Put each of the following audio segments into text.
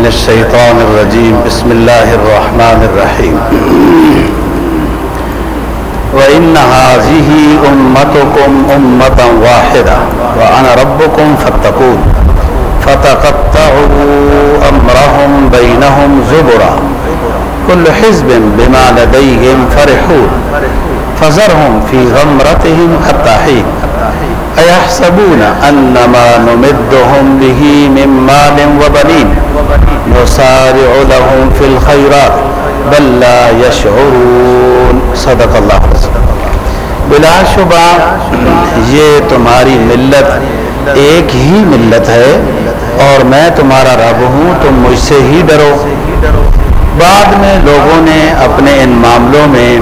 من الشيطان الرجيم بسم الله الرحمن الرحيم وإن هذه أمتكم أمة واحدة وأنا ربكم فاتقون. فتقطعوا أمرهم بينهم زبرا. كل حزب بما لديهم فرحون. فذرهم في غمرتهم حتى حين أيحسبون أن ما نمدهم به من مال وبنين نسارع لهم في الخيرات بل لا يشعرون. صدق اللہ. بلا شبہ، یہ تمہاری ملت ایک ہی ملت ہے اور میں تمہارا رب ہوں، تم مجھ سے ہی ڈرو۔ بعد میں لوگوں نے اپنے ان معاملوں میں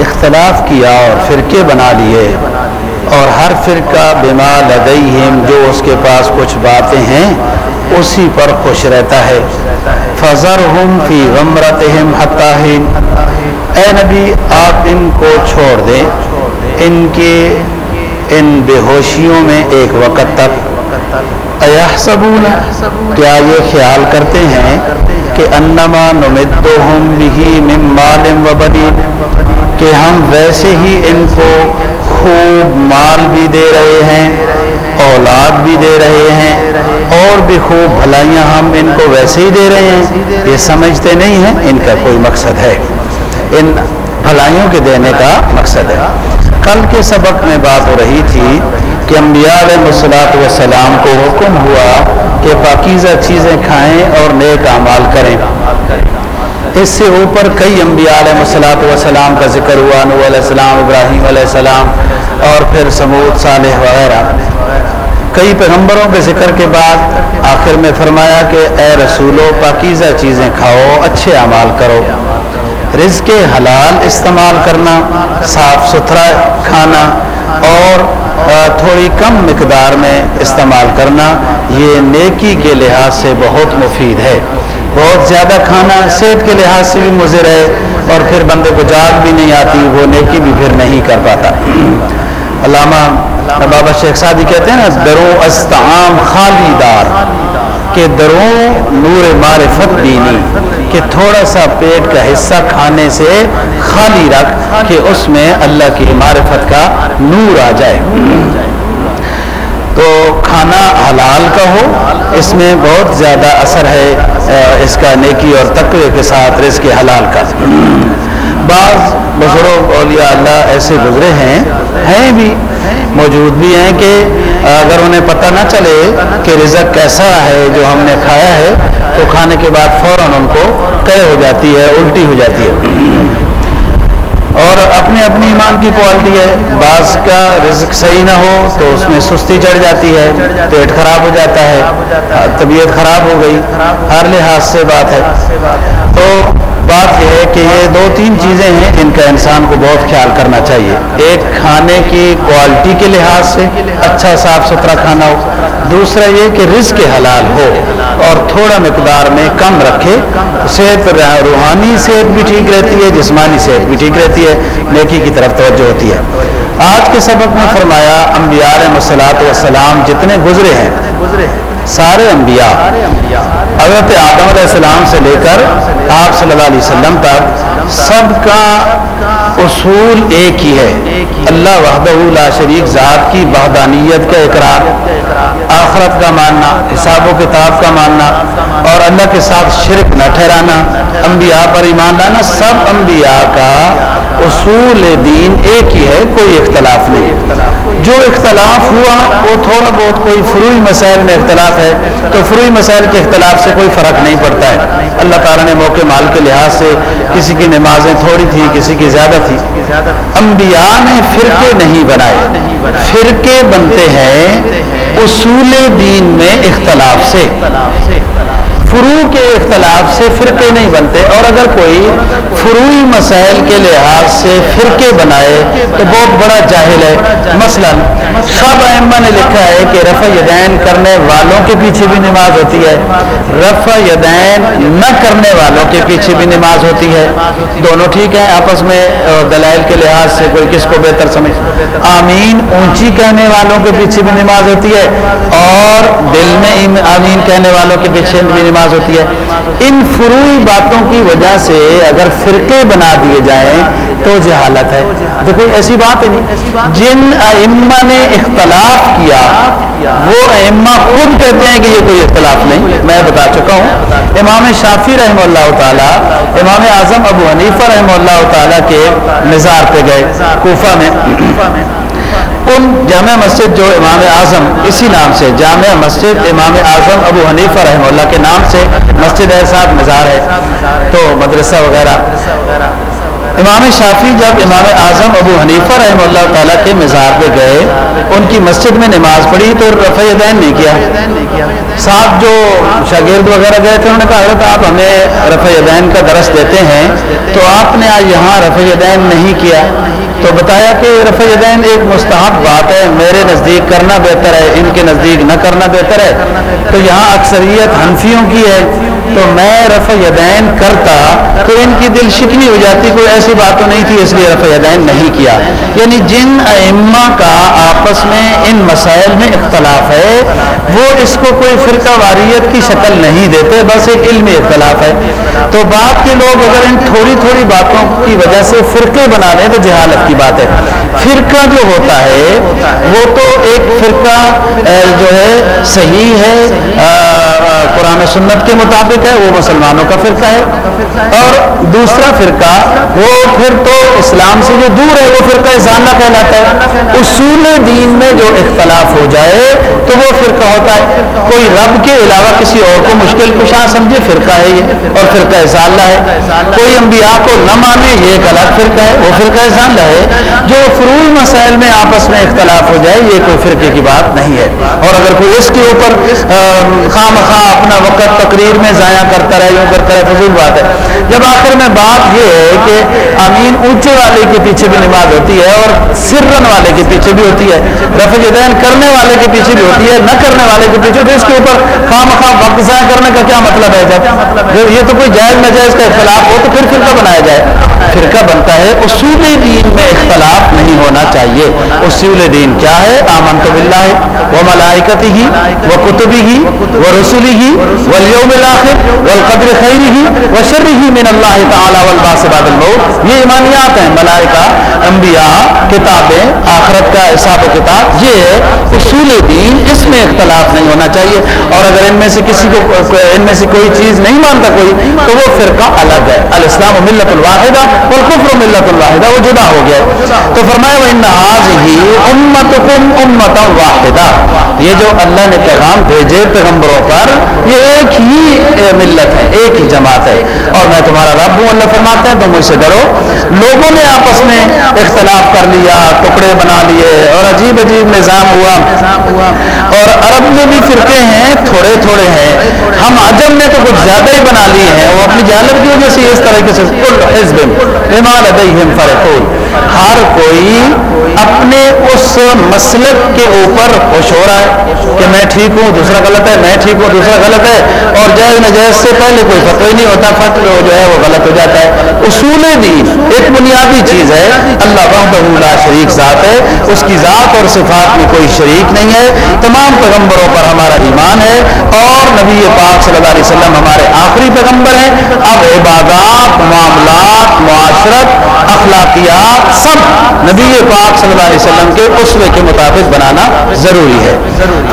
اختلاف کیا اور فرقے بنا لیے۔ اور ہر فرقہ بما لدیہم جو اس کے پاس کچھ باتیں ہیں، اسی پر خوش رہتا ہے۔ فضر ہم فی غمرتہم حتاہم اے نبی، آپ ان کو چھوڑ دیں۔ ان کے، ان بے ہوشیوں میں ایک وقت تک۔ ایحسبون کیا یہ خیال کرتے ہیں کہ انما نمدہم بہی من مال و بنین کہ ہم ویسے ہی ان کو خوب مال بھی دے رہے ہیں، اولاد بھی دے رہے ہیں، اور بھی خوب بھلائیاں ہم ان کو ویسے ہی دے رہے ہیں۔ یہ سمجھتے نہیں ہیں، ان کا کوئی مقصد ہے۔ ان بھلائیوں کے دینے کا مقصد ہے۔ کل کے سبق میں بات ہو رہی تھی کہ انبیاء علیہ مسلاط وسلام کو حکم ہوا کہ پاکیزہ چیزیں کھائیں اور نیک اعمال کریں۔ اس سے اوپر کئی انبیاء علیہ مسلاط وسلام کا ذکر ہوا نو علیہ السلام، ابراہیم علیہ السلام اور پھر سمود صالح وغیرہ۔ کئی پیغمبروں کے ذکر کے بعد آخر میں فرمایا کہ اے رسولو، پاکیزہ چیزیں کھاؤ، اچھے اعمال کرو۔ رزق حلال استعمال کرنا، صاف ستھرا کھانا اور تھوڑی کم مقدار میں استعمال کرنا، یہ نیکی کے لحاظ سے بہت مفید ہے۔ بہت زیادہ کھانا صحت کے لحاظ سے بھی مضر ہے اور پھر بندے کو جاگ بھی نہیں آتی، وہ نیکی بھی پھر نہیں کر پاتا۔ علامہ بابا شیخ سادی جی کہتے ہیں نا، درو استعام خالی دار، کہ درو نور معرفت دینی کہ تھوڑا سا پیٹ کا حصہ کھانے سے خالی رکھ، کہ اس میں اللہ کی معرفت کا نور آ جائے۔ تو کھانا حلال کا ہو، اس میں بہت زیادہ اثر ہے اس کا نیکی اور تقوی کے ساتھ رزق حلال کا۔ بعض بزرگ اولیاء اللہ ایسے گزرے ہیں ہیں بھی، موجود بھی ہیں کہ اگر انہیں پتہ نہ چلے کہ رزق کیسا ہے، جو ہم نے کھایا ہے، تو کھانے کے بعد فوراً ان کو قے ہو جاتی ہے، الٹی ہو جاتی ہے۔ اور اپنے اپنی ایمان کی کوالٹی ہے۔ بعض کا رزق صحیح نہ ہو تو اس میں سستی چڑھ جاتی ہے، پیٹ خراب ہو جاتا ہے ہاں، طبیعت خراب ہو گئی۔ ہر لحاظ سے بات ہے۔ تو بات یہ ہے کہ یہ دو تین چیزیں ہیں جن کا انسان کو بہت خیال کرنا چاہیے۔ ایک کھانے کی کوالٹی کے لحاظ سے اچھا صاف ستھرا کھانا ہو، دوسرا یہ کہ رزق حلال ہو اور تھوڑا مقدار میں کم رکھے۔ صحت روحانی صحت بھی ٹھیک رہتی ہے، جسمانی صحت بھی ٹھیک رہتی ہے۔ نیکی کی طرف توجہ ہوتی ہے۔ آج کے سبق میں فرمایا، انبیاء مسلاط وسلام جتنے گزرے ہیں سارے انبیاء حضرت آدم علیہ السلام سے لے کر آپ صلی اللہ علیہ وسلم تک سب کا اصول ایک ہی ہے۔ اللہ وحدہ لا شریک ذات کی وحدانیت کا اقرار آخرت کا ماننا حساب و کتاب کا ماننا اور اللہ کے ساتھ شرک نہ ٹھہرانا انبیاء پر ایمان لانا سب انبیاء کا اصول دین ایک ہی ہے کوئی اختلاف نہیں۔ جو اختلاف ہوا، وہ تھوڑا بہت کوئی فروئی مسائل میں اختلاف ہے، تو فروئی مسائل کے اختلاف سے کوئی فرق نہیں پڑتا ہے۔ اللہ تعالیٰ نے موقع مال کے لحاظ سے کسی کی نمازیں تھوڑی تھی کسی کی زیادہ تھی انبیاء نے فرقے نہیں بنائے۔ فرقے بنتے ہیں اصول دین میں اختلاف سے۔ فرو کے اختلاف سے فرقے نہیں بنتے اور اگر کوئی فروئی مسائل کے لحاظ سے فرقے بنائے تو بہت بڑا جاہل ہے۔ مثلا سب احمد نے لکھا ہے کہ رفع یدین کرنے والوں کے پیچھے بھی نماز ہوتی ہے۔ رفع یدین نہ کرنے والوں کے پیچھے بھی نماز ہوتی ہے۔ دونوں ٹھیک ہیں، آپس میں دلائل کے لحاظ سے کوئی کس کو بہتر سمجھ آمین، اونچی کہنے والوں کے پیچھے بھی نماز ہوتی ہے اور دل میں آمین کہنے والوں کے پیچھے بھی نماز ہوتی ہے۔ ان فروئی باتوں کی وجہ سے اگر فرقے بنا دیے جائیں تو جہالت ہے۔ دیکھو ایسی بات ہے۔ نہیں جن ائمہ نے اختلاف کیا، وہ ائمہ خود کہتے ہیں کہ یہ کوئی اختلاف نہیں۔ میں بتا چکا ہوں۔ امام شافی رحمہ اللہ تعالیٰ، امام اعظم ابو حنیفہ رحمہ اللہ تعالیٰ کے مزار پہ گئے، کوفہ میں۔ ان جامع مسجد جو امام اعظم، اسی نام سے جامع مسجد امام اعظم ابو حنیفہ رحمہ اللہ کے نام سے مسجد ہے، ساتھ مزار ہے۔ تو مدرسہ وغیرہ۔ امام شافی جب امام اعظم ابو حنیفہ رحمہ اللہ تعالیٰ کے مزار پہ گئے، ان کی مسجد میں نماز پڑھی تو رفع دین نہیں کیا۔ صاحب جو شاگرد وغیرہ گئے تھے، انہوں نے کہا، حضرت آپ ہمیں رفع دین کا درس دیتے ہیں، تو آپ نے آج یہاں رفع دین نہیں کیا۔ تو بتایا کہ رفع دین ایک مستحب بات ہے، میرے نزدیک کرنا بہتر ہے، ان کے نزدیک نہ کرنا بہتر ہے۔ تو یہاں اکثریت حنفیوں کی ہے۔ تو میں رفع یدین کرتا تو ان کی دل شکنی ہو جاتی، کوئی ایسی بات تو نہیں تھی، اس لیے رفع یدین نہیں کیا۔ یعنی جن ائمہ کا آپس میں ان مسائل میں اختلاف ہے، وہ اس کو کوئی فرقہ واریت کی شکل نہیں دیتے، بس ایک علمی اختلاف ہے۔ تو بات کے لوگ اگر ان تھوڑی تھوڑی باتوں کی وجہ سے فرقے بنا لیں تو جہالت کی بات ہے۔ فرقہ جو ہوتا ہے، وہ تو ایک فرقہ جو ہے، صحیح ہے قرآن سنت کے مطابق ہے، وہ مسلمانوں کا فرقہ ہے۔ اور دوسرا فرقہ، وہ پھر تو اسلام سے جو دور ہے، وہ فرقہ ازالہ کہلاتا ہے۔ اصول دین میں جو اختلاف ہو جائے، تو وہ فرقہ ہوتا ہے۔ کوئی رب کے علاوہ کسی اور کو مشکل کشاں سمجھے، فرقہ ہے یہ۔ اور فرقہ ازالہ ہے۔ کوئی انبیاء کو نہ مانے، یہ ایک الگ فرقہ ہے۔ وہ فرقہ ازالہ ہے۔ جو فروئی مسائل میں آپس میں اختلاف ہو جائے، یہ کوئی فرقے کی بات نہیں ہے۔ اور اگر کوئی اس کے اوپر خام خواہ اپنا وقت تقریر میں ضائع کرتا رہے یوں کرتا رہے فضول بات ہے۔ جب آخر میں بات یہ ہے کہ امین اونچے والے کے پیچھے بھی نماز ہوتی ہے اور سرن والے کے پیچھے بھی ہوتی ہے، رفع دین کرنے والے کے پیچھے بھی ہوتی ہے، نہ کرنے والے کے پیچھے بھی اس کے اوپر خواہ مخواہ وقت ضائع کرنے کا کیا مطلب ہے؟ جب یہ تو کوئی جائز نجائز کا اختلاف ہو تو پھر فرقہ بنایا جائے۔ فرقہ بنتا ہے، اصول دین میں اختلاف نہیں ہونا چاہیے۔ اصول دین کیا ہے؟ آمن تو بلّہ ہے وہ ملائکتی ہی وہ کتبی ہی وہ رسولی ہی والیوم الاخر والقدر خیری ہی و شر ہی من اللہ تعالی والباس بعد الموت یہ ایمانیات ہیں، ملائکہ، انبیاء، کتابیں، آخرت کا حساب و کتاب. یہ اصول دین اس میں اختلاف نہیں ہونا چاہیے۔ اور اگر ان میں سے کسی کو ان میں سے کوئی چیز نہیں مانتا کوئی، تو وہ فرقہ الگ ہے۔ الاسلام و ملت الواحدہ والکفر ملت الواحدہ، وہ جدا ہو گیا۔ تو فرمایا وہ ان ہی امتکم امتا واحدہ یہ جو اللہ نے پیغام بھیجے پیغمبروں پر، یہ ایک ہی ملت ہے، ایک ہی جماعت ہے۔ اور میں تمہارا رب ہوں، اللہ فرماتے ہیں، تم مجھ سے ڈرو۔ لوگوں نے آپس میں اختلاف کر لیا، ٹکڑے بنا لیے اور عجیب عجیب نظام ہوا۔ اور عرب میں بھی فرقے ہیں، تھوڑے تھوڑے ہیں۔ ہم عجم نے تو کچھ زیادہ ہی بنا لیے ہیں، وہ اپنی جالب کی وجہ سے اس طریقے سے ہر کوئی اپنے اس مسلک کے اوپر خوش ہو رہا ہے کہ میں ٹھیک ہوں، دوسرا غلط ہے، میں ٹھیک ہوں، دوسرا غلط ہے، اور جائز نجائز سے پہلے کوئی فتو ہی نہیں ہوتا فتو جو ہے وہ غلط ہو جاتا ہے۔ اصول دین ایک بنیادی چیز ہے، اللہ بہت شریک ذات ہے، اس کی ذات اور صفات میں کوئی شریک نہیں ہے۔ تمام پیغمبروں پر ہمارا ایمان ہے، اور نبی پاک صلی اللہ علیہ وسلم ہمارے آخری پیغمبر ہیں۔ اب عبادات، معاملات، معاشرت اخلاقیات سب نبی پاک صلی اللہ علیہ وسلم کے اسوے کے مطابق بنانا ضروری ہے۔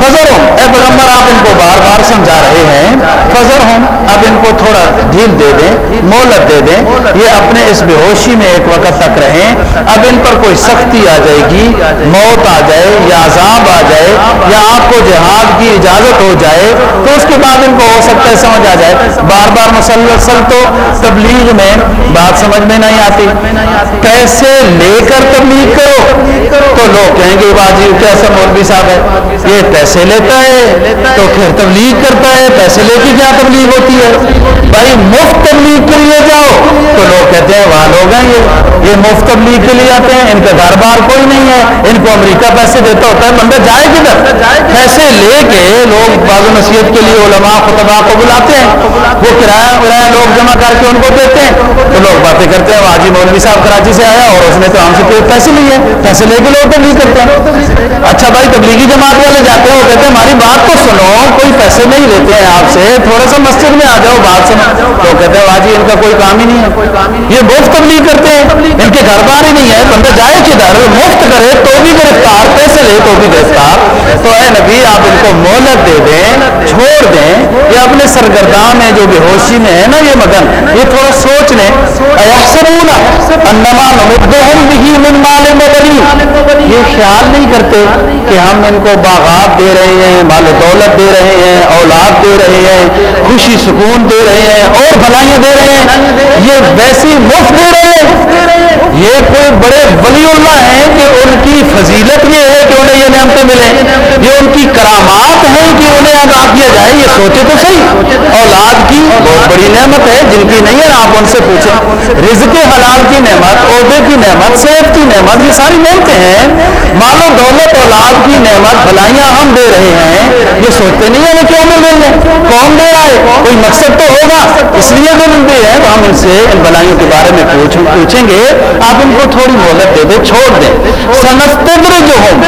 فضر ہوں اے پیغمبر، آپ ان کو بار بار سمجھا رہے ہیں۔ فضر ہوں اب ان کو تھوڑا ڈھیل دے دیں، مہلت دے دیں۔ یہ اپنے اس بے ہوشی میں ایک وقت تک رہیں۔ اب ان پر کوئی سختی آ جائے گی، موت آ جائے یا عذاب آ جائے یا آپ کو جہاد کی اجازت ہو جائے، تو اس کے بعد ان کو ہو سکتا ہے سمجھ آ جائے۔ بار بار مسلسل تو تبلیغ میں بات سمجھ میں نہیں آتی۔ پیسے لے کر تبلیغ کرو۔ تو لوگ کہیں گے، باجی کیسا مولوی صاحب ہے؟ یہ پیسے لیتا ہے، تو پھر تبلیغ کرتا ہے۔ پیسے لے کے کیا تبلیغ ہوتی ہے؟ بھائی، مفت تبلیغ کے لیے جاؤ۔ تو لوگ کہتے ہیں، وہاں لوگ ہیں یہ یہ مفت تبلیغ کے لیے آتے ہیں۔ ان کا گھر بار کوئی نہیں ہے۔ ان کو امریکہ پیسے دیتا ہوتا ہے بندہ جائے کدھر؟ پیسے لے کے لوگ باز نصیحت کے لیے علماء خطبہ کو بلاتے ہیں، وہ کرایہ کرایہ لوگ جمع کر کے ان کو دیتے ہیں۔ تو لوگ باتیں کرتے ہیں، واجی مولوی صاحب کراچی سے آیا اور اس نے تو ہم سے کوئی پیسے لیے پیسے لے کے لوگ تبلیغ کرتے ہیں۔ اچھا بھائی، تبلیغی جماعت والے جاتے ہیں، وہ کہتے ہیں، ہماری بات تو سنو، کوئی پیسے نہیں لیتے ہیں آپ سے، تھوڑا سا مسجد میں آ جاؤ، بات سنو۔ تو کہتے ہیں، واجی، ان کا کوئی کام ہی نہیں ہے۔ یہ مفت تبلیغ کرتے ہیں۔ ان کے گھر بار ہی نہیں ہے، بندہ جائے کدھر، مفت کرے تو بھی گرفتار، پیسے لے تو بھی گرفتار۔ تو اے نبی، آپ ان کو مہلت دے دیں، چھوڑ دیں، یہ اپنے سرگرداں میں جو بے ہوشی میں ہے نا یہ مگن، یہ تھوڑا سوچ لیں۔ انما بھی من مال و بنین۔ یہ خیال نہیں کرتے کہ ہم ان کو باغات دے رہے ہیں، مال و دولت دے رہے ہیں، اولاد دے رہے ہیں، خوشی، سکون دے رہے ہیں، اور بھلائیاں دے رہے ہیں۔ یہ ویسی مفت دے رہے ہیں۔ یہ کوئی بڑے ولی اللہ ہیں کہ ان کی فضیلت یہ ہے کہ انہیں یہ ان کی کرامات ہیں کہ انہیں عذاب دیا جائے، یہ سوچے تو صحیح۔ اولاد کی بہت بڑی نعمت ہے، جن کی نہیں ہے آپ ان سے پوچھیں۔ رزق حلال کی نعمت، عہدے کی نعمت، صحت کی نعمت، یہ ساری نعمتیں ہیں۔ مال و دولت، اولاد کی نعمت، بھلائیاں ہم دے رہے ہیں۔ یہ سوچتے نہیں ہیں کیوں مل رہی ہیں۔ کون دے رہا ہے؟ کوئی مقصد تو ہوگا۔ اس لیے جو ملتے ہیں تو ہم ان سے ان بھلائیوں کے بارے میں پوچھیں گے۔ آپ ان کو تھوڑی مہلت دے دیں، چھوڑ دیں۔ سنستدر جو ہوں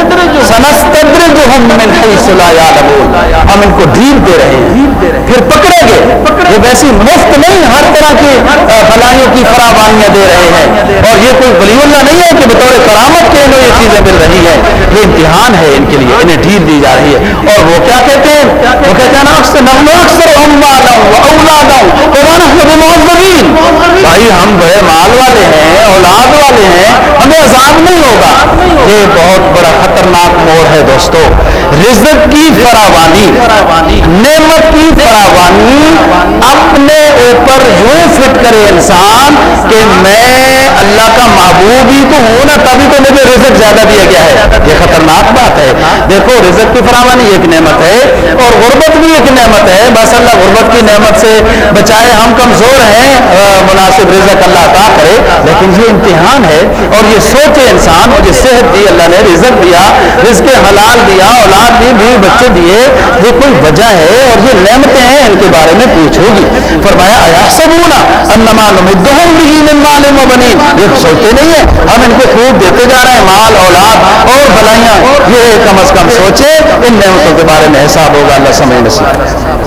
سنستدر جو ہوں من حیث لا یعلمون۔ ہم ان کو ڈھیل دے رہے ہیں۔ پھر پکڑیں گے۔ یہ ویسی مفت نہیں، ہر طرح کی بھلائیوں کی فراوانیاں دے رہے ہیں۔ اور یہ کوئی ولی اللہ نہیں ہے کہ بطور کرامت کے انہیں یہ چیزیں مل رہی ہیں۔ یہ امتحان ہے ان کے لیے، انہیں ڈھیل دی جا رہی ہے۔ اور وہ کیا کہتے ہیں؟ وہ کہتے ہیں اکثر نغمہ اکثر اموالا و اولادا۔ قرآن احمد معذبین۔ بھائی، ہم بڑے مال والے ہیں، اولاد والے ہیں، ہمیں عذاب نہیں ہوگا۔ یہ بہت بڑا خطرناک موڑ ہے دوستو۔ رزق کی فراوانی، نعمت کی فراوانی اپنے اوپر یوں فٹ کرے انسان کہ میں اللہ کا محبوب ہی تو ہوں نا تبھی تو مجھے رزق زیادہ دیا گیا ہے۔ یہ خطرناک بات ہے۔ دیکھو، رزق کی فراوانی ایک نعمت ہے اور غربت بھی ایک نعمت ہے۔ بس اللہ غربت کی نعمت سے بچائے ہم کمزور ہیں مناسب رزق اللہ عطا کرے۔ لیکن یہ امتحان ہے اور یہ سوچے انسان اور یہ صحت دی اللہ نے رزق دیا، رزق حلال دیا، اولاد دی بھی، بچے دیے یہ کوئی وجہ ہے اور یہ نعمتیں ہیں، ان کے بارے میں پوچھو گی فرمایا احسبونا انما نمدہم بھی من مال و بنین یہ سوچتے نہیں ہیں، ہم ان کو خوب دیتے جا رہے ہیں، مال، اولاد اور بھلائیاں۔ یہ کم از کم سوچے ان نعمتوں کے بارے میں حساب ہوگا، اللہ سمجھ نصیب